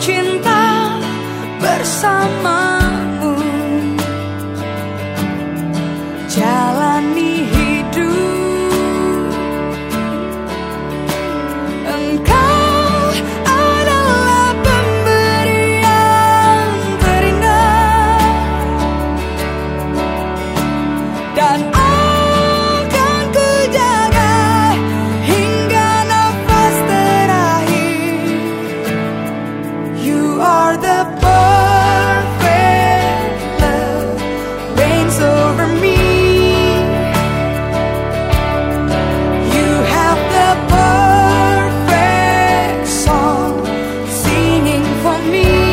cinta bersama. me.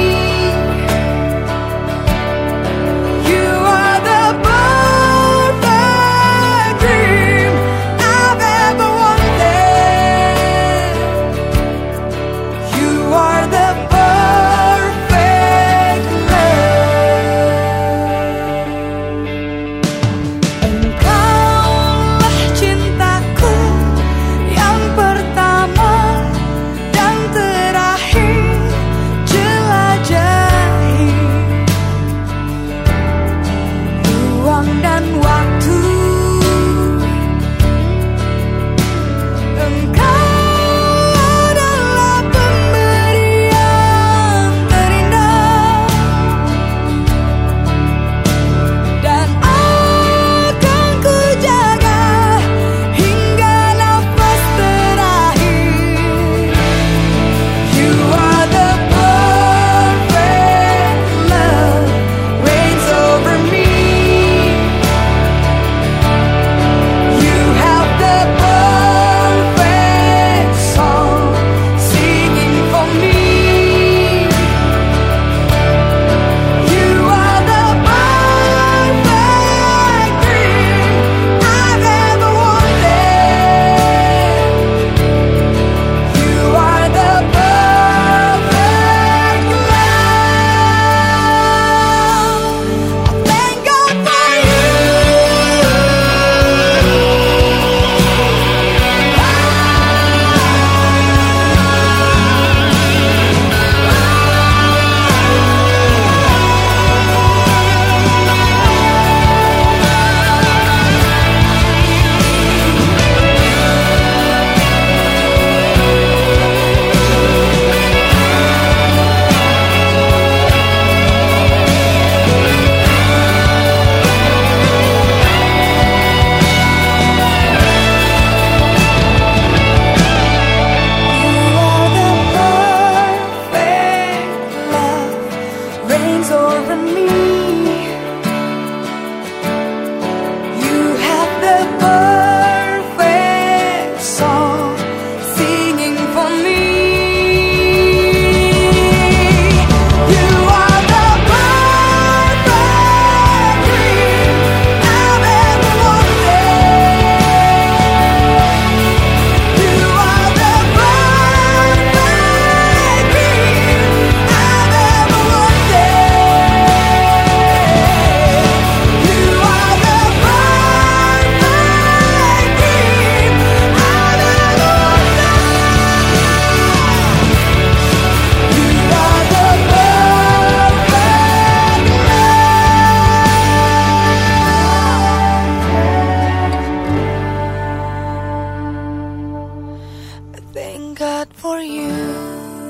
you.